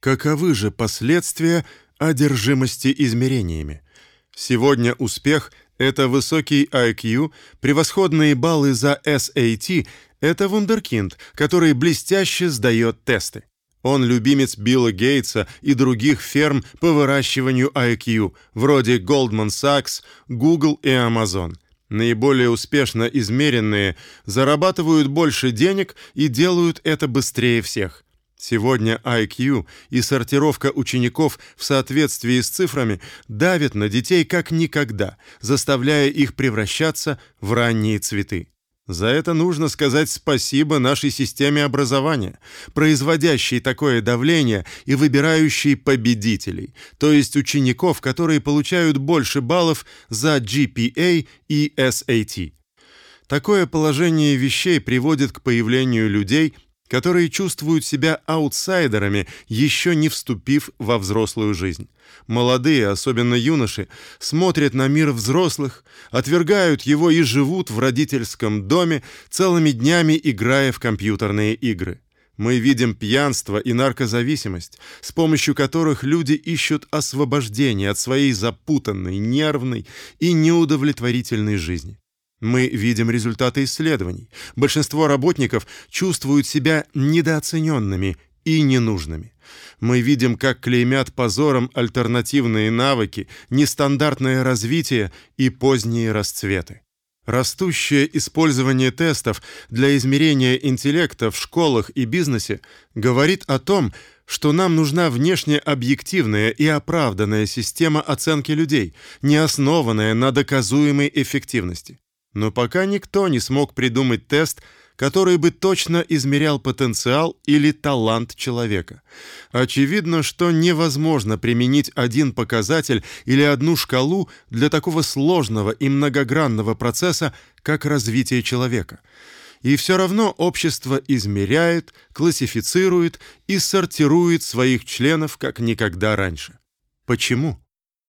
Каковы же последствия одержимости измерениями? Сегодня успех это высокий IQ, превосходные баллы за SAT это вундеркинд, который блестяще сдает тесты. Он любимец Билла Гейтса и других ферм по выращиванию IQ, вроде Goldman Sachs, Google и Amazon. Наиболее успешно измеренные зарабатывают больше денег и делают это быстрее всех. Сегодня IQ и сортировка учеников в соответствии с цифрами давят на детей как никогда, заставляя их превращаться в ранние цветы. За это нужно сказать спасибо нашей системе образования, производящей такое давление и выбирающей победителей, то есть учеников, которые получают больше баллов за GPA и SAT. Такое положение вещей приводит к появлению людей, которые чувствуют себя аутсайдерами, еще не вступив во взрослую жизнь. Молодые, особенно юноши, смотрят на мир взрослых, отвергают его и живут в родительском доме, целыми днями играя в компьютерные игры. Мы видим пьянство и наркозависимость, с помощью которых люди ищут освобождение от своей запутанной, нервной и неудовлетворительной жизни. Мы видим результаты исследований. Большинство работников чувствуют себя недооцененными и ненужными. Мы видим, как клеймят позором альтернативные навыки, нестандартное развитие и поздние расцветы. Растущее использование тестов для измерения интеллекта в школах и бизнесе говорит о том, что нам нужна внешне объективная и оправданная система оценки людей, не основанная на доказуемой эффективности. Но пока никто не смог придумать тест, который бы точно измерял потенциал или талант человека. Очевидно, что невозможно применить один показатель или одну шкалу для такого сложного и многогранного процесса, как развитие человека. И все равно общество измеряет, классифицирует и сортирует своих членов как никогда раньше. Почему?